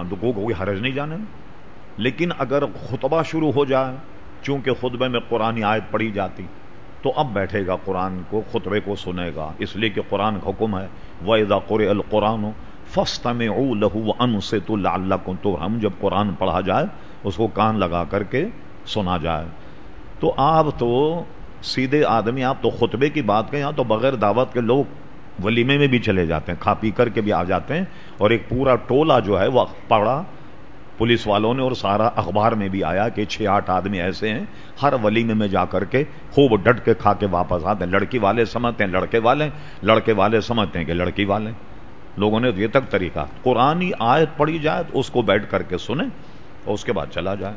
ہاں تو کو کوئی حرج نہیں جانے۔ لیکن اگر خطبہ شروع ہو جائے، چونکہ خطبے میں قرآن آیت پڑھی جاتی، تو اب بیٹھے گا قرآن کو، خطبے کو سنے گا۔ اس لیے کہ قرآن کا حکم ہے، وَإِذَا قُرِئَ الْقُرْآنُ فَاسْتَمِعُوا لَهُ وَأَنصِتُوا لَعَلَّكُمْ تُرْحَمُونَ۔ جب قرآن پڑھا جائے، اس کو کان لگا کر کے سنا جائے۔ تو آپ تو سیدھے آدمی، آپ تو خطبے کی بات کریں تو بغیر دعوت کے لوگ ولیمے میں بھی چلے جاتے ہیں، کھا پی کر کے بھی آ جاتے ہیں اور ایک پورا ٹولہ جو ہے وہ پڑا پولیس والوں نے اور سارا اخبار میں بھی آیا کہ چھ آٹھ آدمی ایسے ہیں، ہر ولیمے میں جا کر کے خوب ڈٹ کے کھا کے واپس آتے ہیں۔ لڑکی والے سمجھتے ہیں، لڑکے والے لڑکے والے سمجھتے ہیں کہ لڑکی والے لوگوں نے یہ تک طریقہ، قرآن آیت پڑھی جائے تو اس کو بیٹھ کر کے سنیں اور اس کے بعد چلا جائے۔